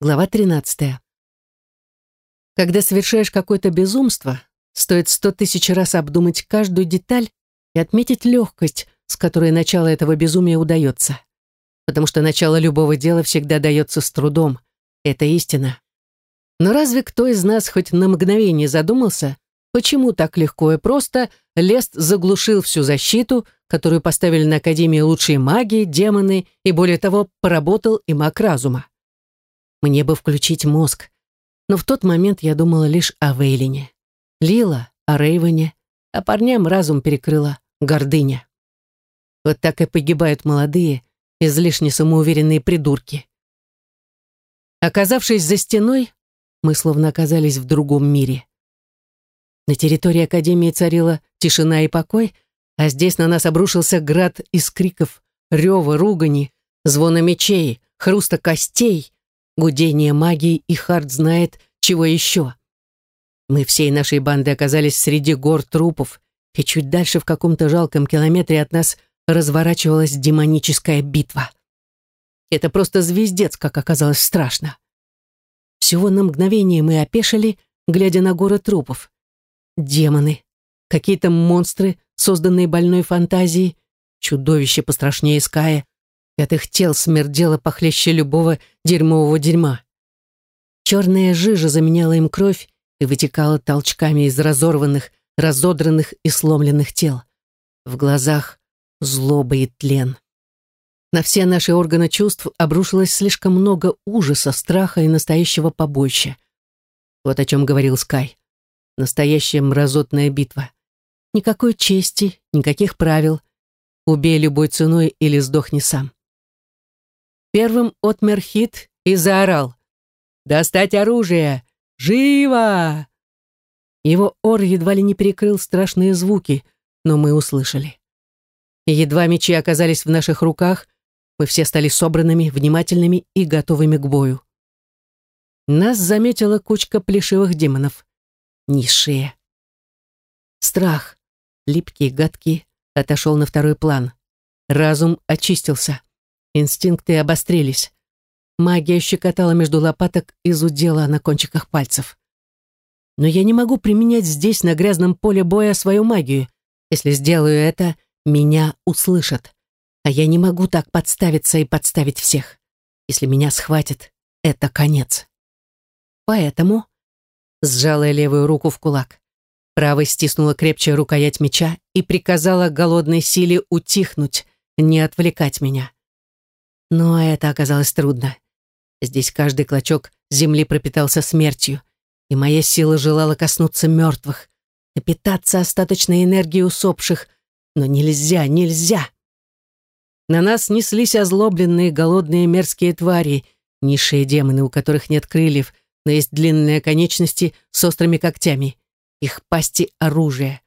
Глава 13. Когда совершаешь какое-то безумство, стоит сто тысяч раз обдумать каждую деталь и отметить легкость, с которой начало этого безумия удается. Потому что начало любого дела всегда дается с трудом. Это истина. Но разве кто из нас хоть на мгновение задумался, почему так легко и просто Лест заглушил всю защиту, которую поставили на Академии лучшие маги, демоны и, более того, поработал и маг разума? Мне бы включить мозг, но в тот момент я думала лишь о Вейлине. Лила о Рейвене, а парням разум перекрыла гордыня. Вот так и погибают молодые, излишне самоуверенные придурки. Оказавшись за стеной, мы словно оказались в другом мире. На территории Академии царила тишина и покой, а здесь на нас обрушился град из криков, рева, ругани, звона мечей, хруста костей, гудение магии, и Харт знает, чего еще. Мы всей нашей бандой оказались среди гор трупов, и чуть дальше в каком-то жалком километре от нас разворачивалась демоническая битва. Это просто звездец, как оказалось страшно. Всего на мгновение мы опешили, глядя на горы трупов. Демоны, какие-то монстры, созданные больной фантазией, чудовище пострашнее Ская, от их тел смердело похлеще любого дерьмового дерьма. Черная жижа заменяла им кровь и вытекала толчками из разорванных, разодранных и сломленных тел. В глазах злоба и тлен. На все наши органы чувств обрушилось слишком много ужаса, страха и настоящего побоища. Вот о чем говорил Скай. Настоящая мразотная битва. Никакой чести, никаких правил. Убей любой ценой или сдохни сам. Первым отмер хит и заорал. «Достать оружие! Живо!» Его ор едва ли не перекрыл страшные звуки, но мы услышали. Едва мечи оказались в наших руках, мы все стали собранными, внимательными и готовыми к бою. Нас заметила кучка плешивых демонов. Низшие. Страх, липкий, гадкий, отошел на второй план. Разум очистился. Инстинкты обострились. Магия щекотала между лопаток и зудела на кончиках пальцев. Но я не могу применять здесь, на грязном поле боя, свою магию. Если сделаю это, меня услышат. А я не могу так подставиться и подставить всех. Если меня схватят, это конец. Поэтому сжала левую руку в кулак. Правой стиснула крепче рукоять меча и приказала голодной силе утихнуть, не отвлекать меня. Но это оказалось трудно. Здесь каждый клочок земли пропитался смертью, и моя сила желала коснуться мертвых, напитаться остаточной энергией усопших, но нельзя, нельзя. На нас неслись озлобленные, голодные, мерзкие твари, низшие демоны, у которых нет крыльев, но есть длинные конечности с острыми когтями. Их пасти — оружие.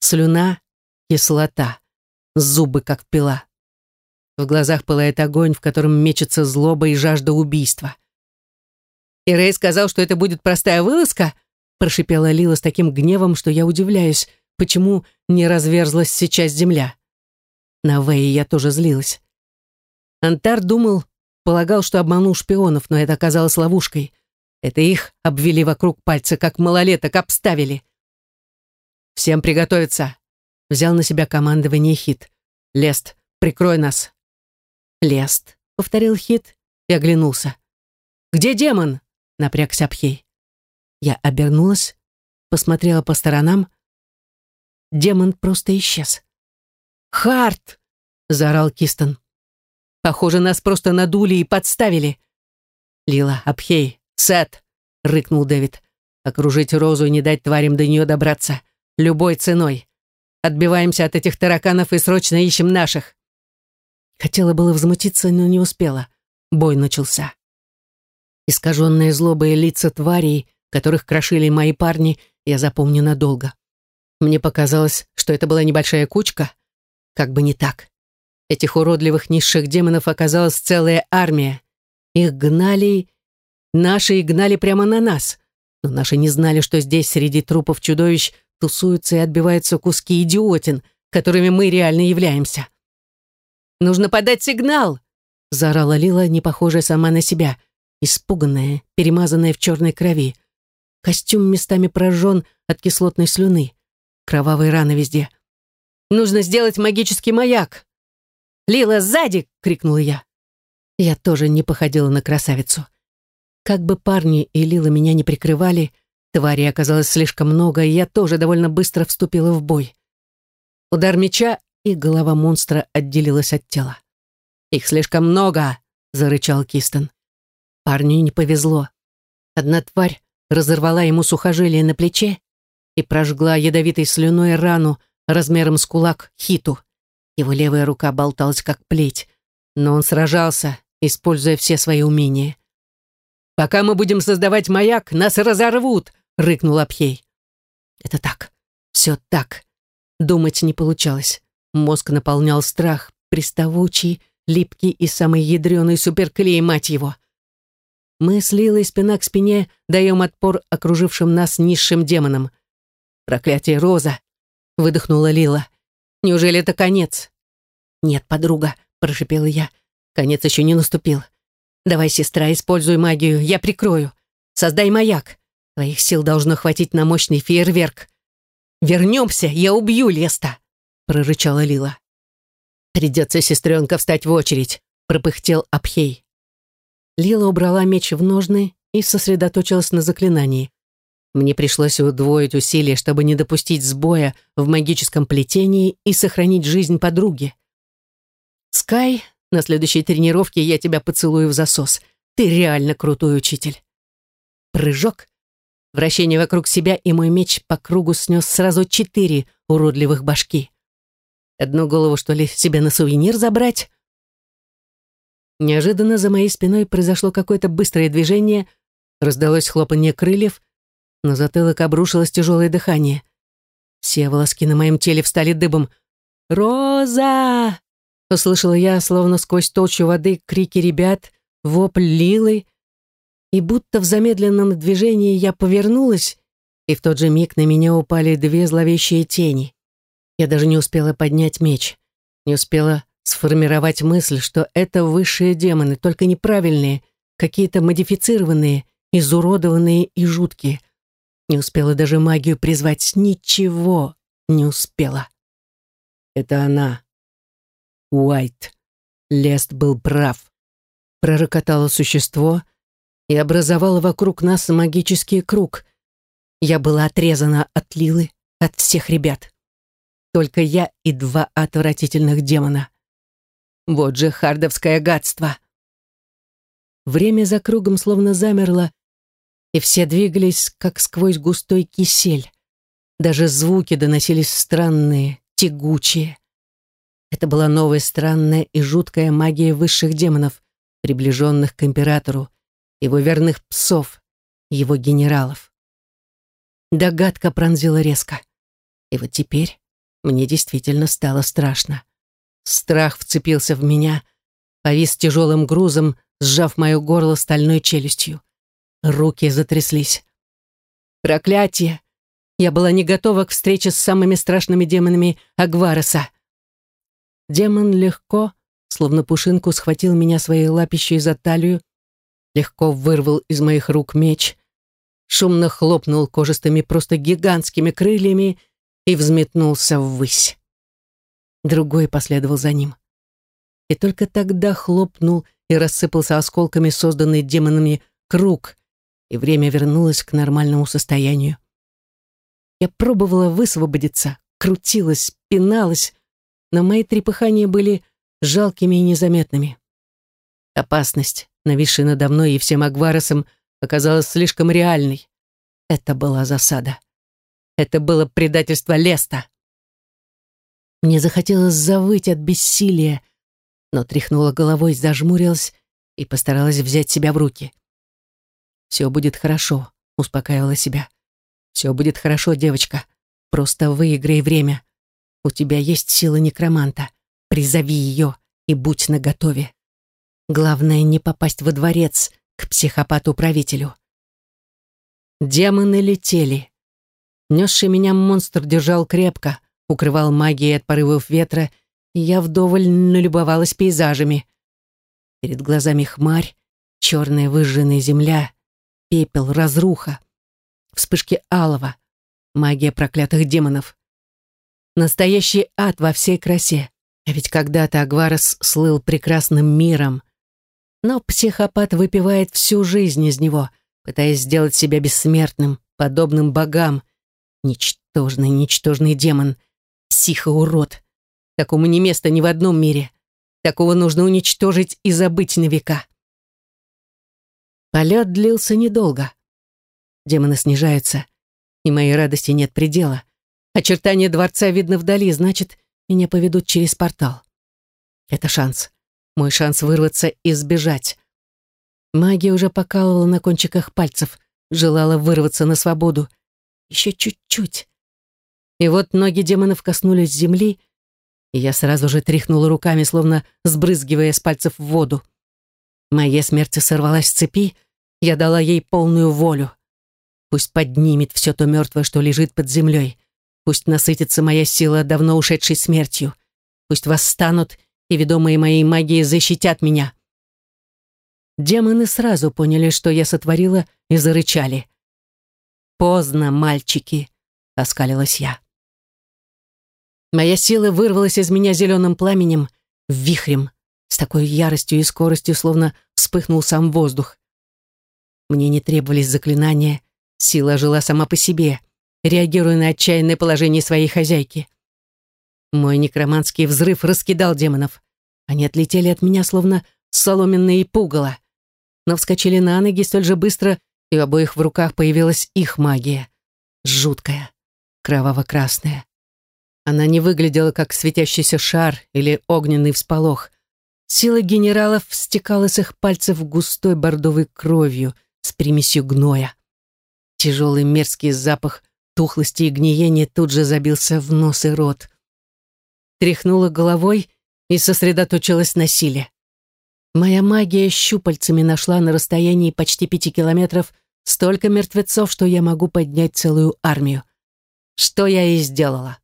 Слюна — кислота. Зубы, как пила. В глазах пылает огонь, в котором мечется злоба и жажда убийства. «И Рэй сказал, что это будет простая вылазка?» прошипела Лила с таким гневом, что я удивляюсь, почему не разверзлась сейчас земля. На Вэе я тоже злилась. Антар думал, полагал, что обманул шпионов, но это оказалось ловушкой. Это их обвели вокруг пальца, как малолеток обставили. «Всем приготовиться!» Взял на себя командование Хит. «Лест, прикрой нас!» «Лест», — повторил Хит и оглянулся. «Где демон?» — напрягся Абхей. Я обернулась, посмотрела по сторонам. Демон просто исчез. «Харт!» — заорал Кистон. «Похоже, нас просто надули и подставили». «Лила, Абхей, Сет!» — рыкнул Дэвид. «Окружить Розу и не дать тварям до нее добраться. Любой ценой. Отбиваемся от этих тараканов и срочно ищем наших». Хотела было взмутиться, но не успела. Бой начался. Искаженные злобые лица тварей, которых крошили мои парни, я запомню надолго. Мне показалось, что это была небольшая кучка. Как бы не так. Этих уродливых низших демонов оказалась целая армия. Их гнали... Наши и гнали прямо на нас. Но наши не знали, что здесь среди трупов чудовищ тусуются и отбиваются куски идиотин, которыми мы реально являемся. Нужно подать сигнал!» заорала Лила, не похожая сама на себя. испуганная, перемазанная в черной крови. Костюм местами прожжен от кислотной слюны. Кровавые раны везде. «Нужно сделать магический маяк!» «Лила, сзади!» — крикнула я. Я тоже не походила на красавицу. Как бы парни и Лила меня не прикрывали, твари оказалось слишком много, и я тоже довольно быстро вступила в бой. Удар меча, и голова монстра отделилась от тела. «Их слишком много!» — зарычал Кистон. Парню не повезло. Одна тварь разорвала ему сухожилие на плече и прожгла ядовитой слюной рану размером с кулак Хиту. Его левая рука болталась как плеть, но он сражался, используя все свои умения. «Пока мы будем создавать маяк, нас разорвут!» — рыкнул Абхей. «Это так, все так». Думать не получалось. Мозг наполнял страх, приставучий, липкий и самый ядреный суперклей, мать его. Мы с Лилой спина к спине даем отпор окружившим нас низшим демонам. «Проклятие Роза!» — выдохнула Лила. «Неужели это конец?» «Нет, подруга», — прошипела я. «Конец еще не наступил. Давай, сестра, используй магию, я прикрою. Создай маяк. Твоих сил должно хватить на мощный фейерверк. Вернемся, я убью Леста!» Прорычала Лила. «Придется, сестренка, встать в очередь», — пропыхтел Абхей. Лила убрала меч в ножны и сосредоточилась на заклинании. Мне пришлось удвоить усилия, чтобы не допустить сбоя в магическом плетении и сохранить жизнь подруги. «Скай, на следующей тренировке я тебя поцелую в засос. Ты реально крутой учитель». Прыжок, вращение вокруг себя, и мой меч по кругу снес сразу четыре уродливых башки. Одну голову, что ли, себе на сувенир забрать? Неожиданно за моей спиной произошло какое-то быстрое движение, раздалось хлопанье крыльев, на затылок обрушилось тяжелое дыхание. Все волоски на моем теле встали дыбом. «Роза!» — услышала я, словно сквозь толщу воды, крики ребят, вопль Лилы. И будто в замедленном движении я повернулась, и в тот же миг на меня упали две зловещие тени. Я даже не успела поднять меч, не успела сформировать мысль, что это высшие демоны, только неправильные, какие-то модифицированные, изуродованные и жуткие. Не успела даже магию призвать, ничего не успела. Это она. Уайт. Лест был прав. Пророкотало существо и образовало вокруг нас магический круг. Я была отрезана от Лилы, от всех ребят. Только я и два отвратительных демона. Вот же хардовское гадство. Время за кругом словно замерло, и все двигались, как сквозь густой кисель. Даже звуки доносились странные, тягучие. Это была новая странная и жуткая магия высших демонов, приближенных к императору, его верных псов, его генералов. Догадка пронзила резко. И вот теперь мне действительно стало страшно. Страх вцепился в меня, повис тяжелым грузом, сжав мое горло стальной челюстью. Руки затряслись. Проклятие! Я была не готова к встрече с самыми страшными демонами Агвареса. Демон легко, словно пушинку, схватил меня своей лапищей за талию, легко вырвал из моих рук меч, шумно хлопнул кожистыми, просто гигантскими крыльями и взметнулся ввысь. Другой последовал за ним. И только тогда хлопнул и рассыпался осколками созданный демонами круг, и время вернулось к нормальному состоянию. Я пробовала высвободиться, крутилась, пиналась, но мои трепыхания были жалкими и незаметными. Опасность, нависшая надо мной и всем Агваросом, оказалась слишком реальной. Это была засада. Это было предательство Леста. Мне захотелось завыть от бессилия, но тряхнула головой, зажмурилась и постаралась взять себя в руки. «Все будет хорошо», — успокаивала себя. «Все будет хорошо, девочка. Просто выиграй время. У тебя есть сила некроманта. Призови ее и будь наготове. Главное, не попасть во дворец к психопату-правителю». Демоны летели. Несший меня монстр держал крепко, укрывал магией от порывов ветра, и я вдоволь налюбовалась пейзажами. Перед глазами хмарь, Черная выжженная земля, пепел, разруха, вспышки алого, магия проклятых демонов. Настоящий ад во всей красе. А ведь когда-то Агварес слыл прекрасным миром. Но психопат выпивает всю жизнь из него, пытаясь сделать себя бессмертным, подобным богам. Ничтожный, ничтожный демон. Психоурод. Такому не место ни в одном мире. Такого нужно уничтожить и забыть на века. Полет длился недолго. Демоны снижаются, и моей радости нет предела. Очертания дворца видно вдали, значит, меня поведут через портал. Это шанс. Мой шанс вырваться и сбежать. Магия уже покалывала на кончиках пальцев, желала вырваться на свободу. Еще чуть-чуть. И вот ноги демонов коснулись земли, и я сразу же тряхнула руками, словно сбрызгивая с пальцев в воду. Моя смерть сорвалась с цепи, я дала ей полную волю. Пусть поднимет все то мертвое, что лежит под землей. Пусть насытится моя сила, давно ушедшей смертью. Пусть восстанут и, ведомые моей магией, защитят меня. Демоны сразу поняли, что я сотворила, и зарычали. «Поздно, мальчики!» — оскалилась я. Моя сила вырвалась из меня зеленым пламенем, вихрем, с такой яростью и скоростью, словно вспыхнул сам воздух. Мне не требовались заклинания, сила жила сама по себе, реагируя на отчаянное положение своей хозяйки. Мой некроманский взрыв раскидал демонов. Они отлетели от меня, словно соломенные пугало, но вскочили на ноги столь же быстро, и в обоих в руках появилась их магия. Жуткая, кроваво-красная. Она не выглядела как светящийся шар или огненный всполох. Сила генералов стекала с их пальцев густой бордовой кровью — с примесью гноя. Тяжелый мерзкий запах тухлости и гниения тут же забился в нос и рот. Тряхнула головой и сосредоточилась на силе. Моя магия щупальцами нашла на расстоянии почти пяти километров столько мертвецов, что я могу поднять целую армию. Что я и сделала.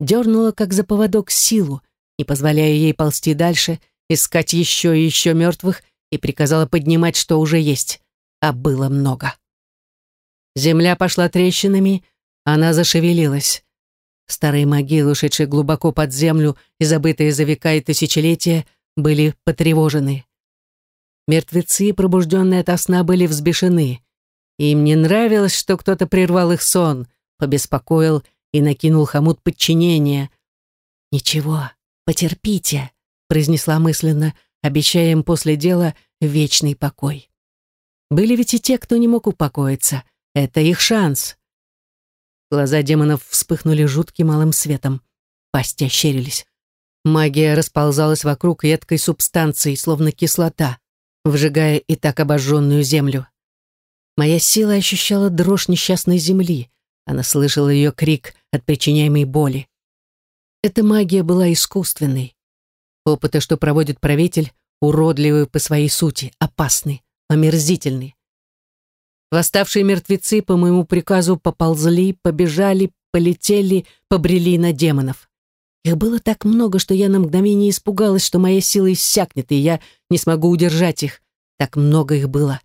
Дернула, как за поводок, силу, не позволяя ей ползти дальше, искать еще и еще мертвых, и приказала поднимать, что уже есть а было много. Земля пошла трещинами, она зашевелилась. Старые могилы, ушедшие глубоко под землю и забытые за века и тысячелетия, были потревожены. Мертвецы, пробужденные ото сна, были взбешены. Им не нравилось, что кто-то прервал их сон, побеспокоил и накинул хомут подчинения. «Ничего, потерпите», — произнесла мысленно, обещая им после дела вечный покой. Были ведь и те, кто не мог упокоиться. Это их шанс. Глаза демонов вспыхнули жутким малым светом. Пасти ощерились. Магия расползалась вокруг едкой субстанции, словно кислота, выжигая и так обожженную землю. Моя сила ощущала дрожь несчастной земли. Она слышала ее крик от причиняемой боли. Эта магия была искусственной. Опыты, что проводит правитель, уродливы по своей сути, опасны омерзительны. Восставшие мертвецы по моему приказу поползли, побежали, полетели, побрели на демонов. Их было так много, что я на мгновение испугалась, что моя сила иссякнет, и я не смогу удержать их. Так много их было.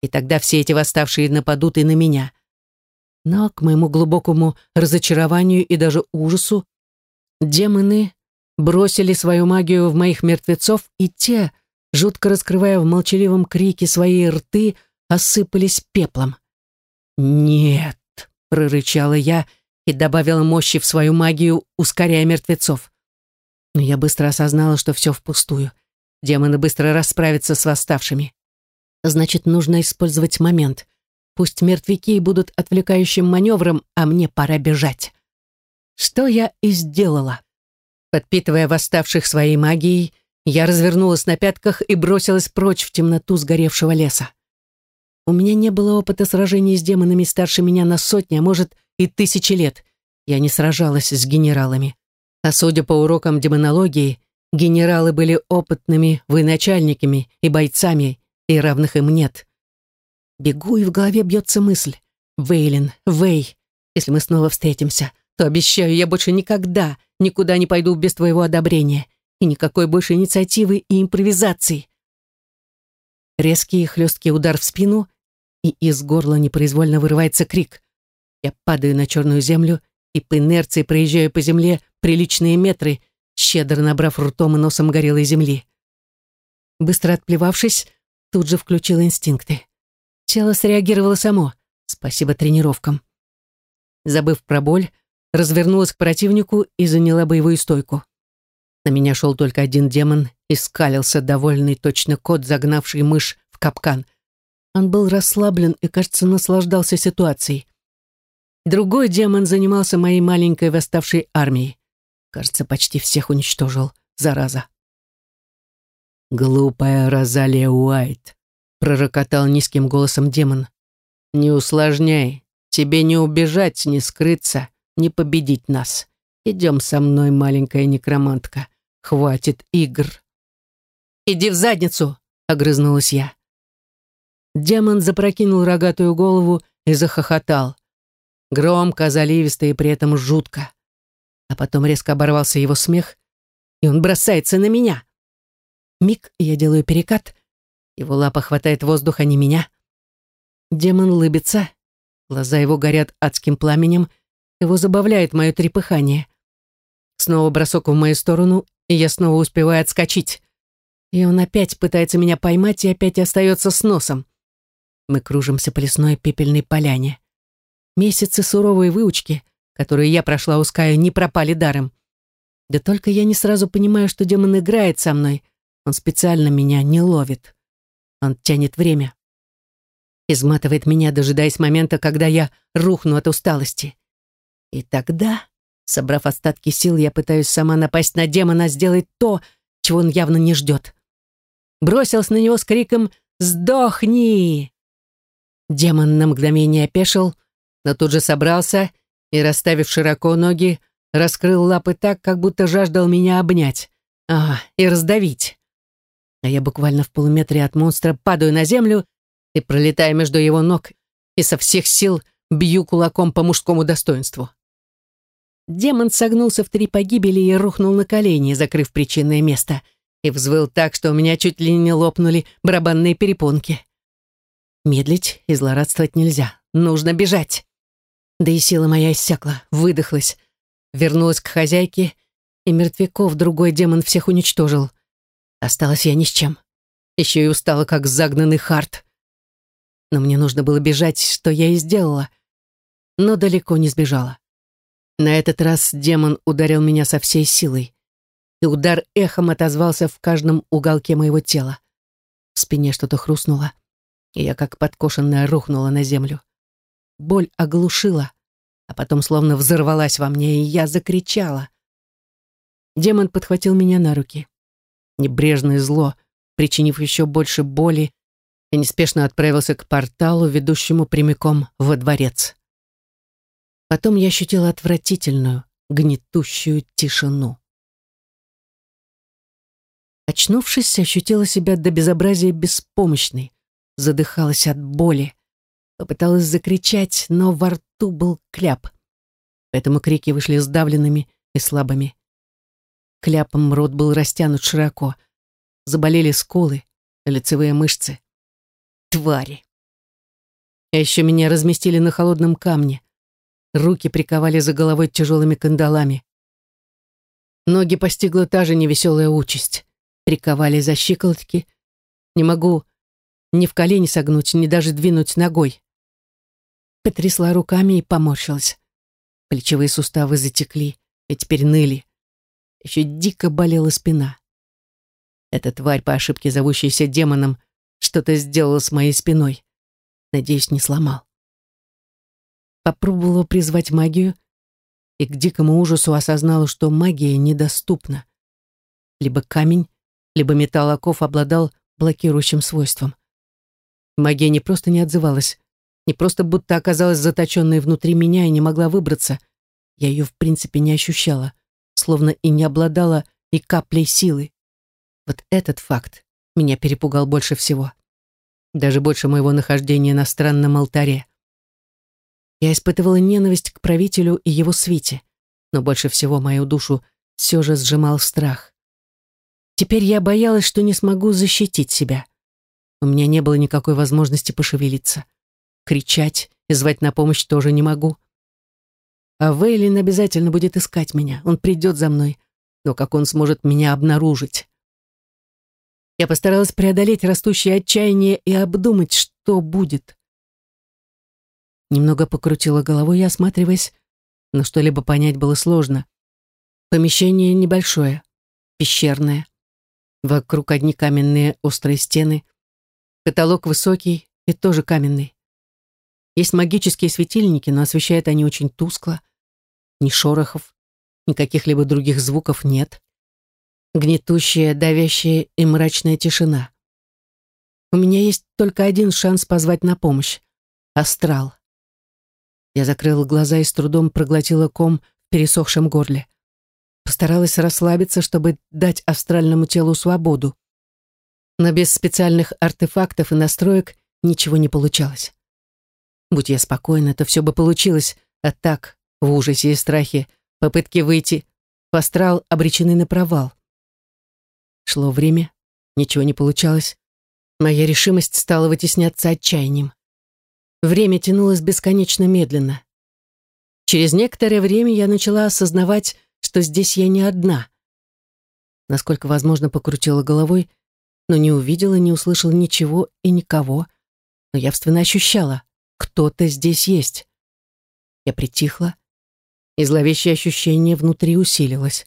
И тогда все эти восставшие нападут и на меня. Но, к моему глубокому разочарованию и даже ужасу, демоны бросили свою магию в моих мертвецов, и те, жутко раскрывая в молчаливом крике свои рты, осыпались пеплом. «Нет!» — прорычала я и добавила мощи в свою магию, ускоряя мертвецов. Но я быстро осознала, что все впустую. Демоны быстро расправятся с восставшими. Значит, нужно использовать момент. Пусть мертвяки будут отвлекающим маневром, а мне пора бежать. Что я и сделала. Подпитывая восставших своей магией, я развернулась на пятках и бросилась прочь в темноту сгоревшего леса. У меня не было опыта сражений с демонами старше меня на сотни, а может и тысячи лет. Я не сражалась с генералами. А судя по урокам демонологии, генералы были опытными военачальниками и бойцами, и равных им нет. Бегу, и в голове бьется мысль. «Вейлин, Вей, если мы снова встретимся, то обещаю, я больше никогда никуда не пойду без твоего одобрения и никакой больше инициативы и импровизации. резкий и хлесткий удар в спину, и из горла непроизвольно вырывается крик. Я падаю на черную землю и по инерции проезжаю по земле приличные метры, щедро набрав ртом и носом горелой земли. Быстро отплевавшись, тут же включил инстинкты. Тело среагировало само, спасибо тренировкам. Забыв про боль, развернулась к противнику и заняла боевую стойку. На меня шел только один демон и скалился довольный точно кот, загнавший мышь в капкан. Он был расслаблен и, кажется, наслаждался ситуацией. Другой демон занимался моей маленькой восставшей армией. Кажется, почти всех уничтожил, зараза. «Глупая Розалия Уайт», — пророкотал низким голосом демон. «Не усложняй. Тебе не убежать, не скрыться, не победить нас. Идем со мной, маленькая некромантка. Хватит игр». «Иди в задницу!» — огрызнулась я. Демон запрокинул рогатую голову и захохотал. Громко, заливисто и при этом жутко. А потом резко оборвался его смех, и он бросается на меня. Миг, я делаю перекат. Его лапа хватает воздуха, не меня. Демон улыбится. Глаза его горят адским пламенем. Его забавляет мое трепыхание. Снова бросок в мою сторону, и я снова успеваю отскочить. И он опять пытается меня поймать и опять остается с носом. Мы кружимся по лесной пепельной поляне. Месяцы суровой выучки, которые я прошла у Ская, не пропали даром. Да только я не сразу понимаю, что демон играет со мной, он специально меня не ловит. Он тянет время. Изматывает меня, дожидаясь момента, когда я рухну от усталости. И тогда, собрав остатки сил, я пытаюсь сама напасть на демона, сделать то, чего он явно не ждет. Бросилась на него с криком «Сдохни!». Демон на мгновение опешил, но тут же собрался и, расставив широко ноги, раскрыл лапы так, как будто жаждал меня обнять. Ага, и раздавить а я буквально в полуметре от монстра падаю на землю и, пролетая между его ног, и со всех сил бью кулаком по мужскому достоинству. Демон согнулся в три погибели и рухнул на колени, закрыв причинное место, и взвыл так, что у меня чуть ли не лопнули барабанные перепонки. Медлить и злорадствовать нельзя. Нужно бежать. Да и сила моя иссякла, выдохлась. Вернулась к хозяйке, и мертвяков другой демон всех уничтожил — Осталась я ни с чем. Еще и устала, как загнанный харт. Но мне нужно было бежать, что я и сделала. Но далеко не сбежала. На этот раз демон ударил меня со всей силой. И удар эхом отозвался в каждом уголке моего тела. В спине что-то хрустнуло, и я как подкошенная рухнула на землю. Боль оглушила, а потом словно взорвалась во мне, и я закричала. Демон подхватил меня на руки небрежное зло, причинив еще больше боли, и неспешно отправился к порталу, ведущему прямиком во дворец. Потом я ощутила отвратительную, гнетущую тишину. Очнувшись, ощутила себя до безобразия беспомощной, задыхалась от боли, попыталась закричать, но во рту был кляп, поэтому крики вышли сдавленными и слабыми. Кляпом рот был растянут широко. Заболели скулы, лицевые мышцы. Твари. А еще меня разместили на холодном камне. Руки приковали за головой тяжелыми кандалами. Ноги постигла та же невеселая участь. Приковали за щиколотки. Не могу ни в колени согнуть, ни даже двинуть ногой. Потрясла руками и поморщилась. Плечевые суставы затекли и теперь ныли. Еще дико болела спина. Эта тварь, по ошибке зовущаяся демоном, что-то сделала с моей спиной. Надеюсь, не сломал. Попробовала призвать магию и к дикому ужасу осознала, что магия недоступна. Либо камень, либо металл оков обладал блокирующим свойством. Магия не просто не отзывалась, не просто будто оказалась заточенной внутри меня и не могла выбраться. Я ее в принципе не ощущала словно и не обладала и каплей силы. Вот этот факт меня перепугал больше всего. Даже больше моего нахождения на странном алтаре. Я испытывала ненависть к правителю и его свите, но больше всего мою душу все же сжимал страх. Теперь я боялась, что не смогу защитить себя. У меня не было никакой возможности пошевелиться. Кричать и звать на помощь тоже не могу. А Вейлин обязательно будет искать меня. Он придет за мной. Но как он сможет меня обнаружить? Я постаралась преодолеть растущее отчаяние и обдумать, что будет. Немного покрутила головой, осматриваясь, но что-либо понять было сложно. Помещение небольшое, пещерное. Вокруг одни каменные острые стены. Каталог высокий и тоже каменный. Есть магические светильники, но освещают они очень тускло. Ни шорохов, ни каких-либо других звуков нет. Гнетущая, давящая и мрачная тишина. У меня есть только один шанс позвать на помощь. Астрал. Я закрыла глаза и с трудом проглотила ком в пересохшем горле. Постаралась расслабиться, чтобы дать астральному телу свободу. Но без специальных артефактов и настроек ничего не получалось. Будь я спокойна, то все бы получилось, а так, в ужасе и страхе, попытки выйти в астрал обречены на провал. Шло время, ничего не получалось. Моя решимость стала вытесняться отчаянием. Время тянулось бесконечно медленно. Через некоторое время я начала осознавать, что здесь я не одна. Насколько возможно, покрутила головой, но не увидела, не услышала ничего и никого, но явственно ощущала, кто-то здесь есть. Я притихла, и зловещее ощущение внутри усилилось.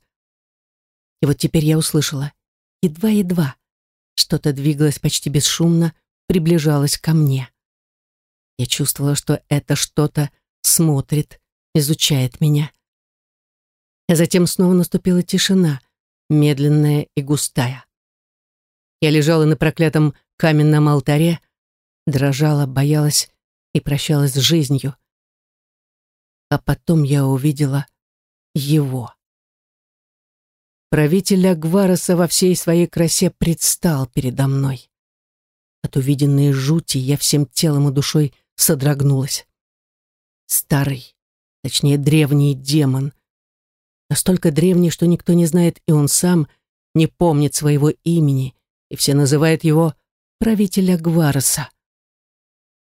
И вот теперь я услышала, едва-едва, что-то двигалось почти бесшумно, приближалось ко мне. Я чувствовала, что это что-то смотрит, изучает меня. А затем снова наступила тишина, медленная и густая. Я лежала на проклятом каменном алтаре, дрожала, боялась и прощалась с жизнью. А потом я увидела его. Правитель Агвароса во всей своей красе предстал передо мной. От увиденной жути я всем телом и душой содрогнулась. Старый, точнее древний демон. Настолько древний, что никто не знает, и он сам не помнит своего имени, и все называют его правителя Гвароса.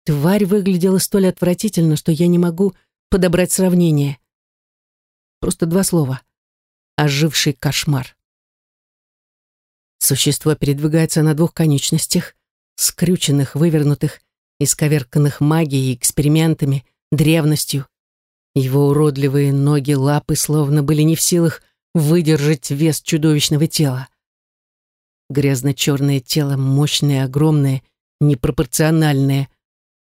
Тварь выглядела столь отвратительно, что я не могу подобрать сравнение. Просто два слова. Оживший кошмар. Существо передвигается на двух конечностях, скрюченных, вывернутых, исковерканных магией, экспериментами, древностью. Его уродливые ноги, лапы словно были не в силах выдержать вес чудовищного тела. Грязно-черное тело, мощное, огромное, непропорциональное.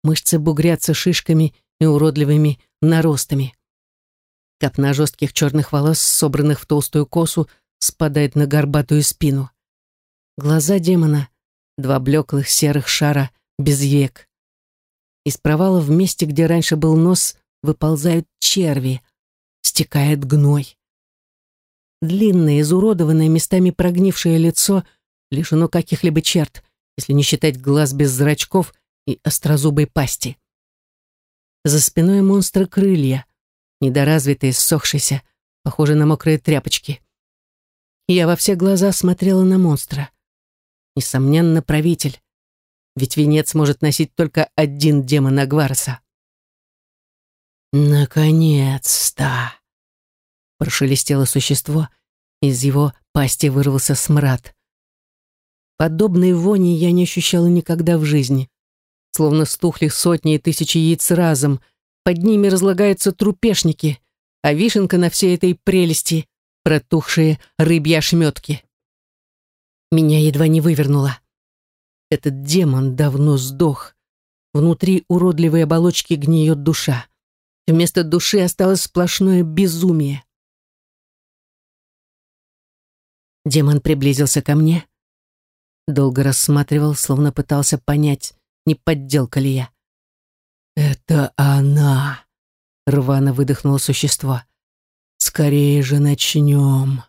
Мышцы бугрятся шишками и уродливыми наростами. Копна жестких черных волос, собранных в толстую косу, спадает на горбатую спину. Глаза демона — два блеклых серых шара без век. Из провала в месте, где раньше был нос, выползают черви, стекает гной. Длинное, изуродованное, местами прогнившее лицо лишено каких-либо черт, если не считать глаз без зрачков и острозубой пасти. За спиной монстра крылья, недоразвитые, ссохшиеся, похожие на мокрые тряпочки. Я во все глаза смотрела на монстра. Несомненно, правитель, ведь венец может носить только один демон Агварса. «Наконец-то!» Прошелестело существо, из его пасти вырвался смрад. Подобной вони я не ощущала никогда в жизни. Словно стухли сотни и тысячи яиц разом, под ними разлагаются трупешники, а вишенка на всей этой прелести — протухшие рыбьи ошметки. Меня едва не вывернуло. Этот демон давно сдох. Внутри уродливой оболочки гниет душа. Вместо души осталось сплошное безумие. Демон приблизился ко мне, долго рассматривал, словно пытался понять, не подделка ли я. «Это она!» — рвано выдохнуло существо. «Скорее же начнем!»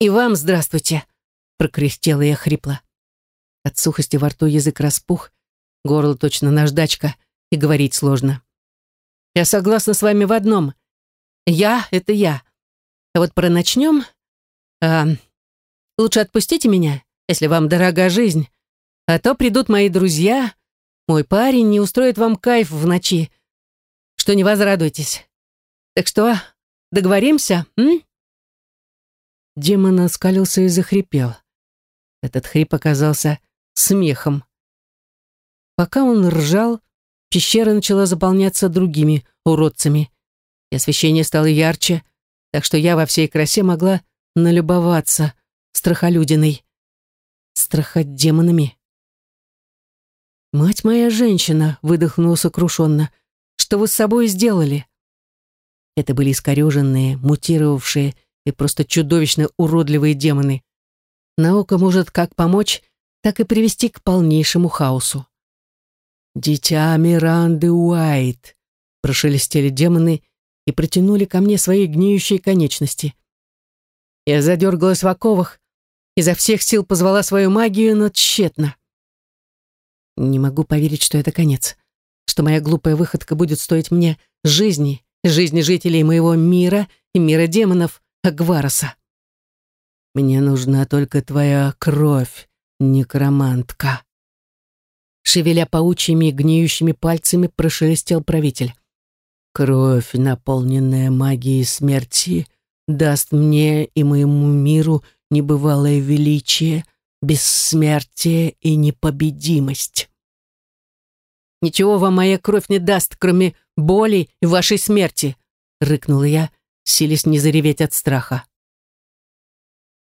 «И вам здравствуйте!» — прокряхтела я хрипло. От сухости во рту язык распух, горло точно наждачка, и говорить сложно. Я согласна с вами в одном. Я — это я. А вот про начнем... А, лучше отпустите меня, если вам дорога жизнь. А то придут мои друзья, мой парень не устроит вам кайф в ночи, что не возрадуйтесь. Так что, договоримся, м?» Демон оскалился и захрипел. Этот хрип оказался смехом. Пока он ржал, пещера начала заполняться другими уродцами, и освещение стало ярче, так что я во всей красе могла налюбоваться страхолюдиной, страходемонами. «Мать моя женщина!» — выдохнула сокрушенно. «Что вы с собой сделали?» Это были искореженные, мутировавшие и просто чудовищно уродливые демоны. Наука может как помочь, так и привести к полнейшему хаосу. «Дитя Миранды Уайт!» — прошелестели демоны и протянули ко мне свои гниющие конечности. Я задергалась в оковах, изо всех сил позвала свою магию, но тщетно. Не могу поверить, что это конец, что моя глупая выходка будет стоить мне жизни, жизни жителей моего мира и мира демонов Агвароса. Мне нужна только твоя кровь, некромантка. Шевеля паучьими гниющими пальцами, прошелестел правитель. Кровь, наполненная магией смерти, даст мне и моему миру небывалое величие, бессмертие и непобедимость. «Ничего вам моя кровь не даст, кроме боли и вашей смерти», — рыкнула я, силясь не зареветь от страха.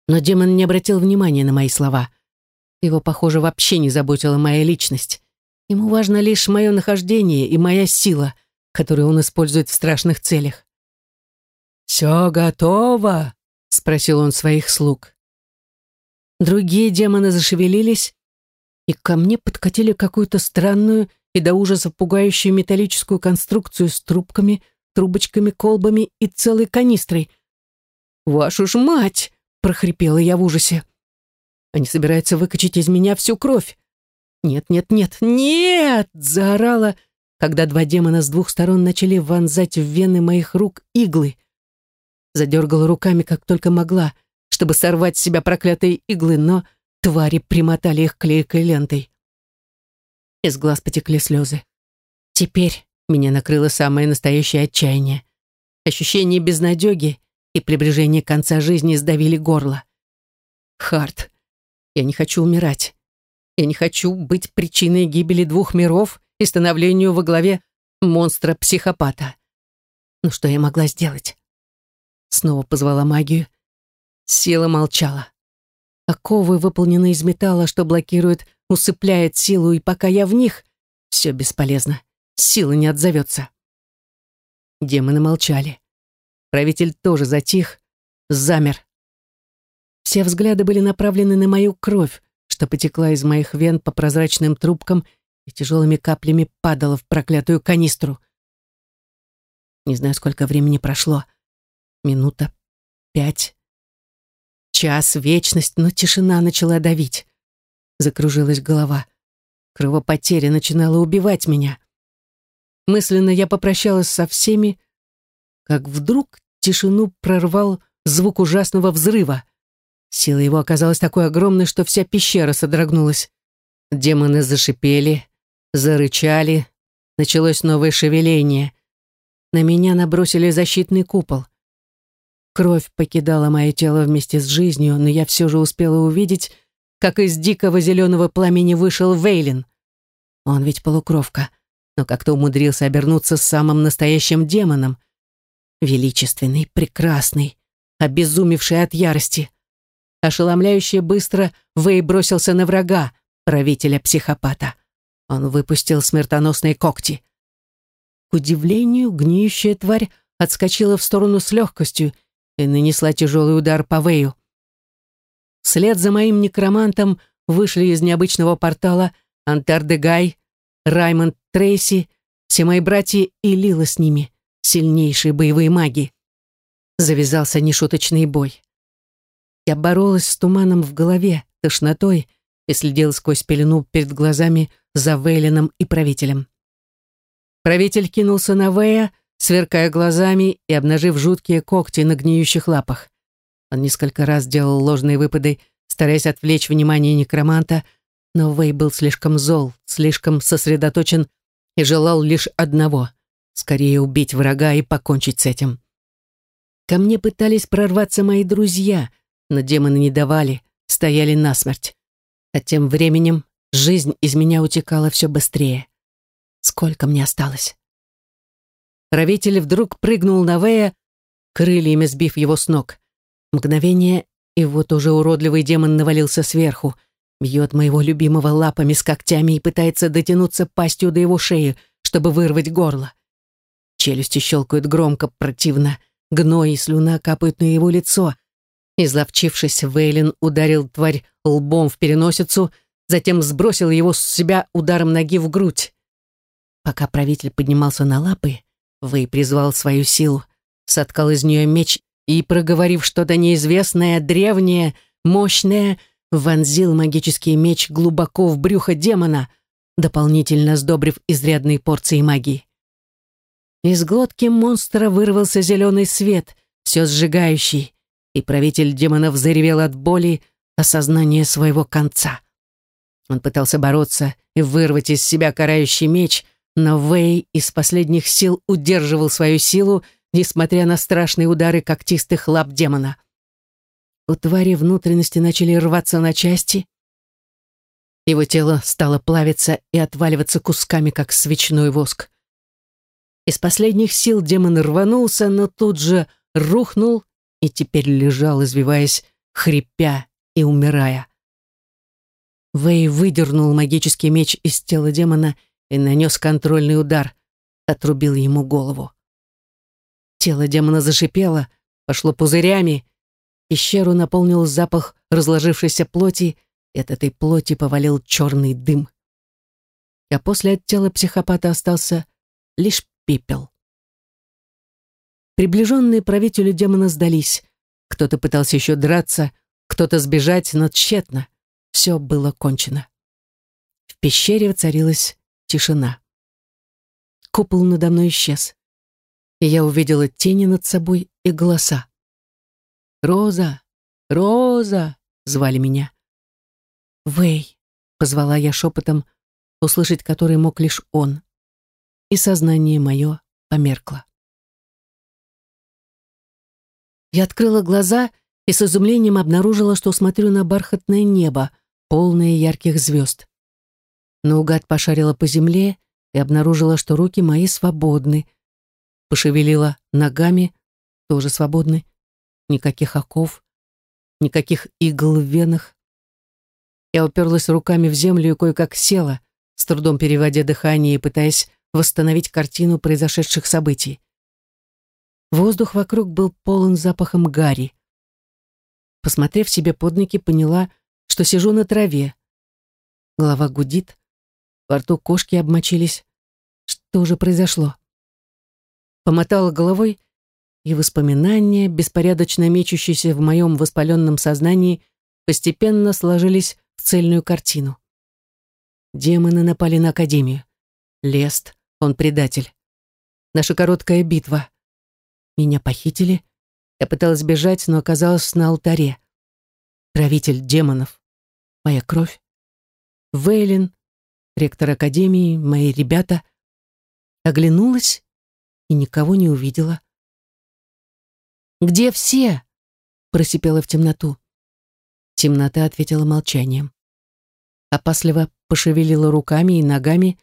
Но демон не обратил внимания на мои слова. Его, похоже, вообще не заботила моя личность. Ему важно лишь мое нахождение и моя сила, которую он использует в страшных целях. «Все готово?» — спросил он своих слуг. Другие демоны зашевелились, и ко мне подкатили какую-то странную и до ужаса пугающую металлическую конструкцию с трубками, трубочками, колбами и целой канистрой. «Вашу ж мать!» — прохрипела я в ужасе. «Они собираются выкачать из меня всю кровь!» «Нет, нет, нет, нет!» — заорала, когда два демона с двух сторон начали вонзать в вены моих рук иглы. Задергала руками, как только могла — чтобы сорвать с себя проклятые иглы, но твари примотали их клейкой лентой. Из глаз потекли слезы. Теперь меня накрыло самое настоящее отчаяние. Ощущение безнадеги и приближение конца жизни сдавили горло. Харт, я не хочу умирать. Я не хочу быть причиной гибели двух миров и становлению во главе монстра-психопата. Ну что я могла сделать? Снова позвала магию, Сила молчала. Оковы выполнены из металла, что блокирует, усыпляет силу, и пока я в них, все бесполезно. Сила не отзовется. Демоны молчали. Правитель тоже затих, замер. Все взгляды были направлены на мою кровь, что потекла из моих вен по прозрачным трубкам и тяжелыми каплями падала в проклятую канистру. Не знаю, сколько времени прошло. Минута, пять, Час, вечность, но тишина начала давить. Закружилась голова. Кровопотеря начинала убивать меня. Мысленно я попрощалась со всеми, как вдруг тишину прорвал звук ужасного взрыва. Сила его оказалась такой огромной, что вся пещера содрогнулась. Демоны зашипели, зарычали, началось новое шевеление. На меня набросили защитный купол. Кровь покидала мое тело вместе с жизнью, но я все же успела увидеть, как из дикого зеленого пламени вышел Вейлин. Он ведь полукровка, но как-то умудрился обернуться самым настоящим демоном. Величественный, прекрасный, обезумевший от ярости. Ошеломляюще быстро Вей бросился на врага, правителя-психопата. Он выпустил смертоносные когти. К удивлению, гниющая тварь отскочила в сторону с легкостью и нанесла тяжелый удар по Вэю. Вслед за моим некромантом вышли из необычного портала Антар де Гай, Раймонд Трейси, все мои братья и Лила с ними, сильнейшие боевые маги. Завязался нешуточный бой. Я боролась с туманом в голове, тошнотой и следила сквозь пелену перед глазами за Вейлином и правителем. Правитель кинулся на Вэя, сверкая глазами и обнажив жуткие когти на гниющих лапах. Он несколько раз делал ложные выпады, стараясь отвлечь внимание некроманта, Но Вэй был слишком зол, слишком сосредоточен и желал лишь одного — скорее убить врага и покончить с этим. Ко мне пытались прорваться мои друзья, но демоны не давали, стояли насмерть. А тем временем жизнь из меня утекала все быстрее. Сколько мне осталось? Правитель вдруг прыгнул на Вэя, крыльями сбив его с ног. Мгновение, и вот уже уродливый демон навалился сверху, бьет моего любимого лапами с когтями и пытается дотянуться пастью до его шеи, чтобы вырвать горло. Челюсти щелкают громко, противно, гной и слюна капают на его лицо. Изловчившись, Вейлин ударил тварь лбом в переносицу, затем сбросил его с себя ударом ноги в грудь. Пока правитель поднимался на лапы, Вэй призвал свою силу, соткал из нее меч и, проговорив что-то неизвестное, древнее, мощное, вонзил магический меч глубоко в брюхо демона, дополнительно сдобрив изрядной порцией магии. Из глотки монстра вырвался зеленый свет, все сжигающий, и правитель демонов заревел от боли осознания своего конца. Он пытался бороться и вырвать из себя карающий меч, но Вэй из последних сил удерживал свою силу, несмотря на страшные удары когтистых лап демона. У твари внутренности начали рваться на части. Его тело стало плавиться и отваливаться кусками, как свечной воск. Из последних сил демон рванулся, но тут же рухнул и теперь лежал, извиваясь, хрипя и умирая. Вэй выдернул магический меч из тела демона и нанес контрольный удар, отрубил ему голову. Тело демона зашипело, пошло пузырями, пещеру наполнил запах разложившейся плоти, и от этой плоти повалил черный дым. А после от тела психопата остался лишь пепел. Приближенные правителю демона сдались. Кто-то пытался еще драться, кто-то сбежать, но тщетно. Все было кончено. В пещере воцарилась тишина. Купол надо мной исчез. И я увидела тени над собой и голоса. «Роза! Роза!» — звали меня. «Вэй!» — позвала я шепотом, услышать который мог лишь он. И сознание мое померкло. Я открыла глаза и с изумлением обнаружила, что смотрю на бархатное небо, полное ярких звезд. Наугад пошарила по земле и обнаружила, что руки мои свободны. Пошевелила ногами, тоже свободны. Никаких оков, никаких игл в венах. Я уперлась руками в землю и кое-как села, с трудом переводя дыхание и пытаясь восстановить картину произошедших событий. Воздух вокруг был полон запахом гари. Посмотрев себе под ноги, поняла, что сижу на траве. Голова гудит, во рту кошки обмочились. Что же произошло? Помотала головой, и воспоминания, беспорядочно мечущиеся в моем воспаленном сознании, постепенно сложились в цельную картину. Демоны напали на Академию. Лест, он предатель. Наша короткая битва. Меня похитили. Я пыталась бежать, но оказалась на алтаре. Правитель демонов. Моя кровь. Вейлин, ректор академии, мои ребята. Оглянулась и никого не увидела. «Где все?» — просипела в темноту. Темнота ответила молчанием. Опасливо пошевелила руками и ногами,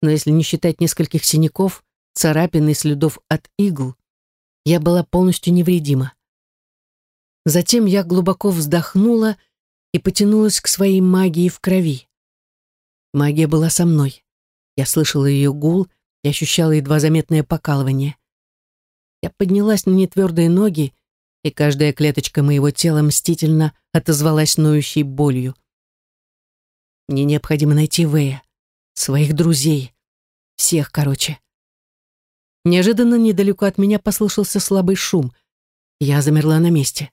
но если не считать нескольких синяков, царапин и следов от игл, я была полностью невредима. Затем я глубоко вздохнула и потянулась к своей магии в крови. Магия была со мной. Я слышала ее гул и ощущала едва заметное покалывание. Я поднялась на нетвердые ноги, и каждая клеточка моего тела мстительно отозвалась ноющей болью. Мне необходимо найти Вэя, своих друзей, всех, короче. Неожиданно недалеко от меня послышался слабый шум. Я замерла на месте.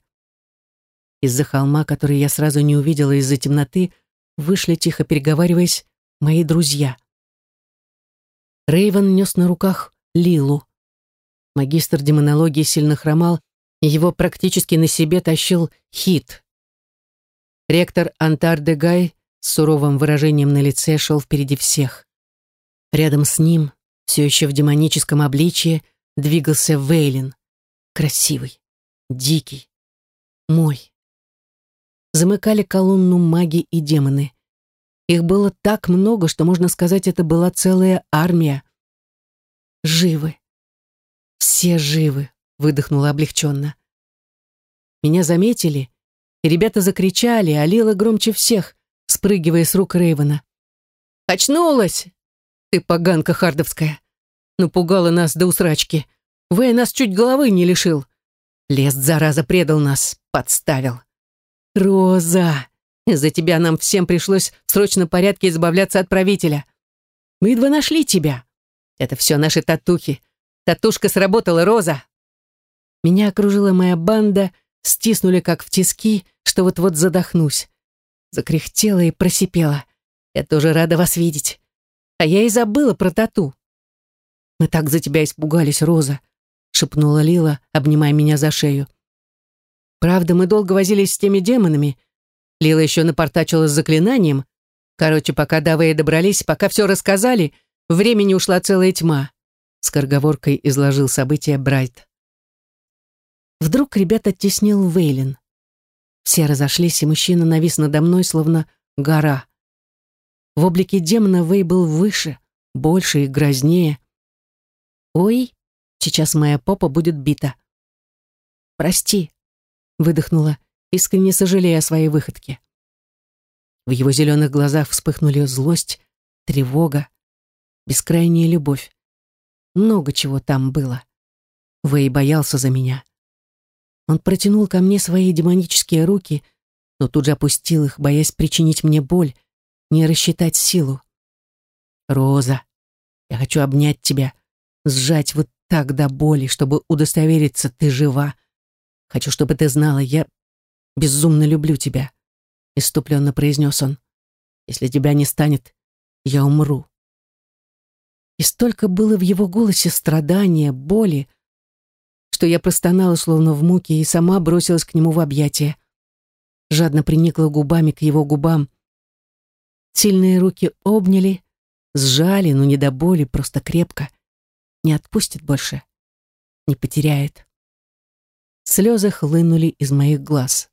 Из-за холма, который я сразу не увидела из-за темноты, вышли, тихо переговариваясь, мои друзья. Рейвен нес на руках Лилу. Магистр демонологии сильно хромал, и его практически на себе тащил Хит. Ректор Антар де Гай с суровым выражением на лице шел впереди всех. Рядом с ним, все еще в демоническом обличье, двигался Вейлин. Красивый, дикий, мой. Замыкали колонну маги и демоны. Их было так много, что, можно сказать, это была целая армия. Живы. Все живы, выдохнула облегченно. Меня заметили, и ребята закричали, а Лила громче всех, спрыгивая с рук Рейвена. «Очнулась! Ты поганка хардовская! Напугала нас до усрачки! Вэй нас чуть головы не лишил! Лес, зараза, предал нас, подставил!» «Роза! Из-за тебя нам всем пришлось в срочном порядке избавляться от правителя. Мы едва нашли тебя. Это все наши татухи. Татушка сработала, Роза!» Меня окружила моя банда, стиснули как в тиски, что вот-вот задохнусь. Закряхтела и просипела. Я тоже рада вас видеть. А я и забыла про тату. Мы так за тебя испугались, Роза, шепнула Лила, обнимая меня за шею. Правда, мы долго возились с теми демонами. Лила еще напортачила с заклинанием. Короче, пока до добрались, пока все рассказали, времени ушла целая тьма. Скороговоркой изложил события Брайт. Вдруг ребята теснил Вейлин. Все разошлись, и мужчина навис надо мной, словно гора. В облике демона Вей был выше, больше и грознее. «Ой, сейчас моя попа будет бита». «Прости», — выдохнула, искренне сожалея о своей выходке. В его зеленых глазах вспыхнули злость, тревога, бескрайняя любовь. Много чего там было. Вэй боялся за меня. Он протянул ко мне свои демонические руки, но тут же опустил их, боясь причинить мне боль, не рассчитать силу. «Роза, я хочу обнять тебя, сжать вот так до боли, чтобы удостовериться, ты жива. Хочу, чтобы ты знала, я безумно люблю тебя», — иступленно произнес он. «Если тебя не станет, я умру». И столько было в его голосе страдания, боли, что я простонала, словно в муке, и сама бросилась к нему в объятия. Жадно приникла губами к его губам. Сильные руки обняли, сжали, но не до боли, просто крепко. Не отпустит больше, не потеряет. Слезы хлынули из моих глаз.